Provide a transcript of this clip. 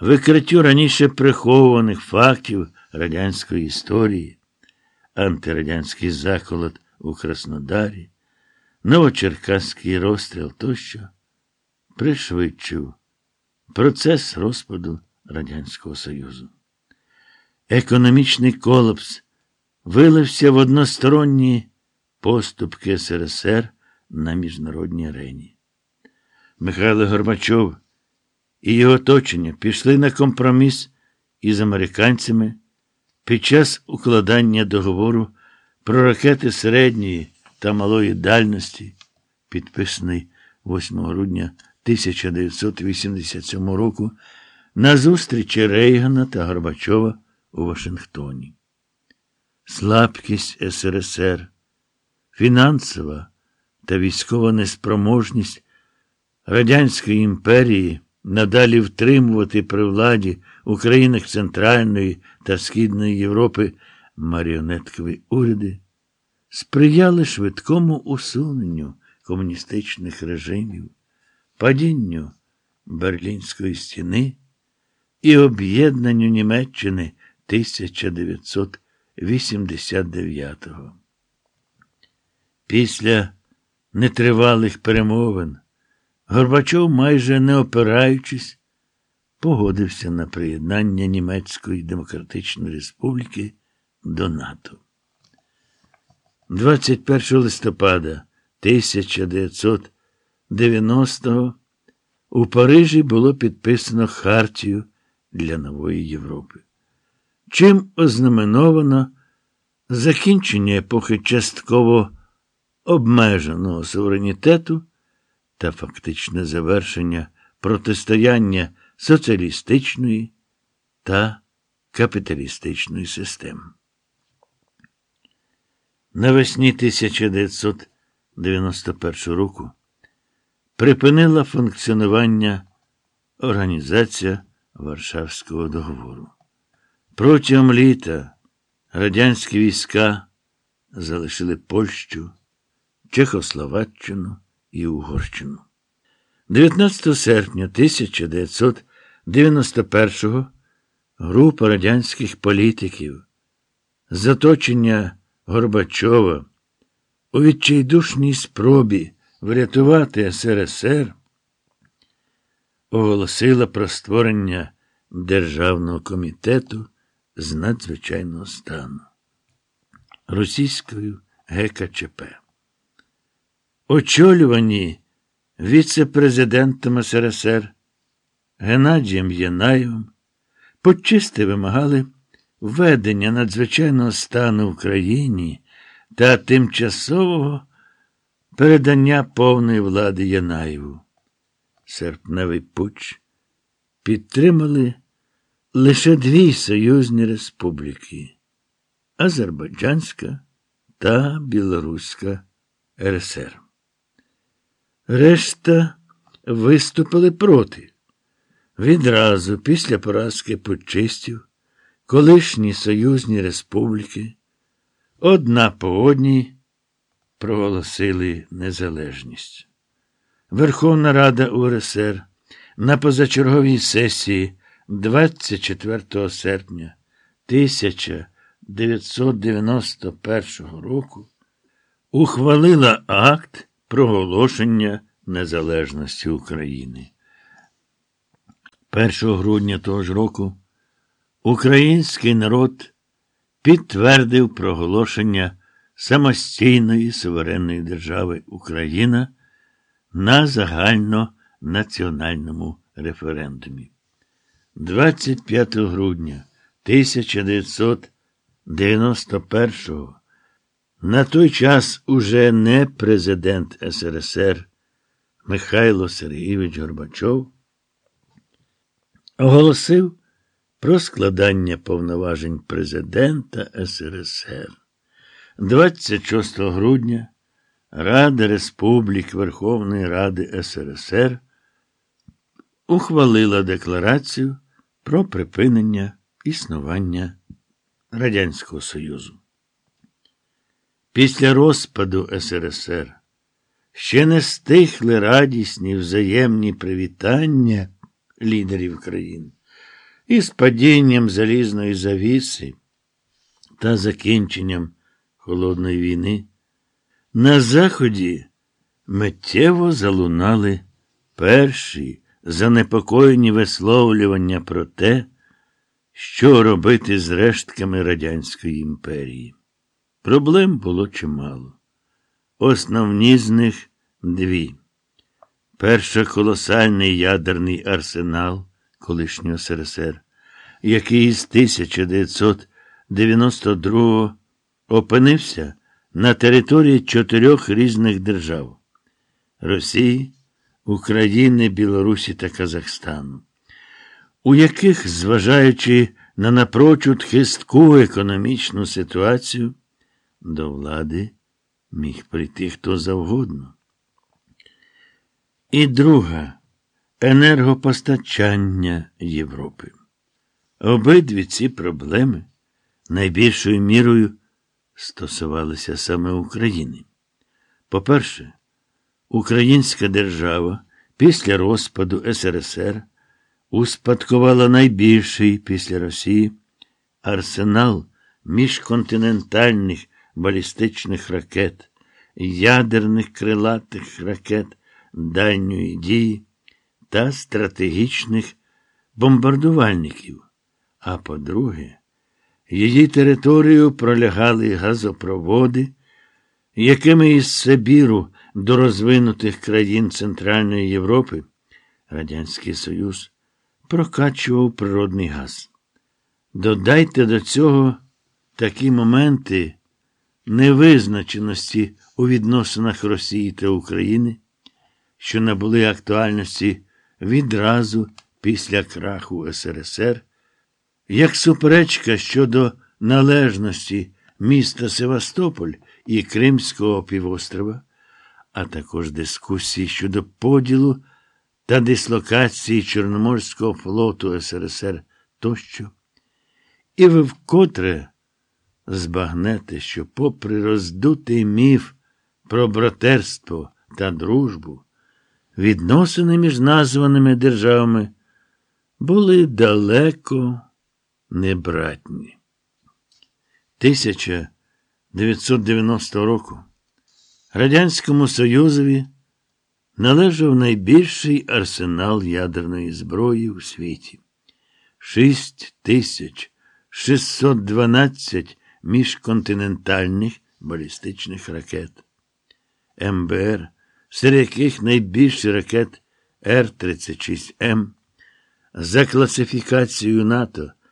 викриттю раніше прихованих фактів радянської історії, антирадянський заколот у Краснодарі, Новочеркаський розстріл тощо пришвидшив процес розпаду Радянського Союзу. Економічний колапс вилився в односторонні поступки СРСР на міжнародній арені. Михайло Горбачов і його оточення пішли на компроміс із американцями під час укладання договору про ракети середньої та малої дальності, підписаний 8 грудня 1987 року на зустрічі Рейгана та Горбачова у Вашингтоні. Слабкість СРСР, фінансова та військова неспроможність Радянської імперії надалі втримувати при владі у країнах Центральної та Східної Європи маріонеткові уряди сприяли швидкому усуненню комуністичних режимів, падінню Берлінської стіни і об'єднанню Німеччини 1989-го. Після нетривалих перемовин Горбачов, майже не опираючись, погодився на приєднання Німецької Демократичної Республіки до НАТО. 21 листопада 1990-го у Парижі було підписано Хартію для нової Європи. Чим ознаменовано закінчення епохи частково обмеженого суверенітету та фактичне завершення протистояння соціалістичної та капіталістичної систем. Навесні 1991 року припинила функціонування Організація Варшавського договору. Протягом літа радянські війська залишили Польщу, Чехословаччину і Угорщину. 19 серпня 1991 група радянських політиків з оточення Горбачова у відчайдушній спробі врятувати СРСР оголосила про створення Державного комітету з надзвичайного стану російською ГКЧП. Очолювані віце-президентом СРСР Геннадієм Єнаєвим почисти вимагали введення надзвичайного стану в Україні та тимчасового передання повної влади Янаєву. Серпневий пуч підтримали лише дві союзні республіки Азербайджанська та Білоруська РСР. Решта виступили проти. Відразу після поразки путчистів колишні союзні республіки одна по одній проголосили незалежність. Верховна Рада УРСР на позачерговій сесії 24 серпня 1991 року ухвалила акт проголошення незалежності України. 1 грудня того ж року український народ підтвердив проголошення самостійної суверенної держави Україна на загальнонаціональному референдумі. 25 грудня 1991 на той час уже не президент СРСР Михайло Сергійович Горбачов оголосив про складання повноважень президента СРСР. 26 грудня Рада Республік Верховної Ради СРСР ухвалила декларацію про припинення існування Радянського Союзу. Після розпаду СРСР ще не стихли радісні взаємні привітання лідерів країн. із падінням залізної завіси та закінченням холодної війни, на Заході миттєво залунали перші занепокоєні висловлювання про те, що робити з рештками Радянської імперії. Проблем було чимало. Основні з них дві. Перша колосальний ядерний арсенал колишнього СРСР, який з 1992 опинився на території чотирьох різних держав Росії, України, Білорусі та Казахстану, у яких, зважаючи на напрочуд хистку економічну ситуацію, до влади міг прийти хто завгодно. І друга енергопостачання Європи. Обидві ці проблеми найбільшою мірою стосувалися саме України. По-перше, Українська держава після розпаду СРСР успадкувала найбільший після Росії арсенал міжконтинентальних балістичних ракет, ядерних крилатих ракет дальньої дії та стратегічних бомбардувальників. А по-друге, її територію пролягали газопроводи, якими із Сибіру до розвинутих країн Центральної Європи Радянський Союз прокачував природний газ. Додайте до цього такі моменти невизначеності у відносинах Росії та України, що набули актуальності відразу після краху СРСР, як суперечка щодо належності міста Севастополь і Кримського півострова, а також дискусії щодо поділу та дислокації Чорноморського флоту СРСР тощо. І ви вкотре збагнете, що, попри роздутий міф про братерство та дружбу, відносини між названими державами були далеко небратні. 1990 року Радянському Союзові належав найбільший арсенал ядерної зброї у світі. 6 тисяч 612 міжконтинентальних балістичних ракет. МБР, серед яких найбільші ракет Р-36М, за класифікацією НАТО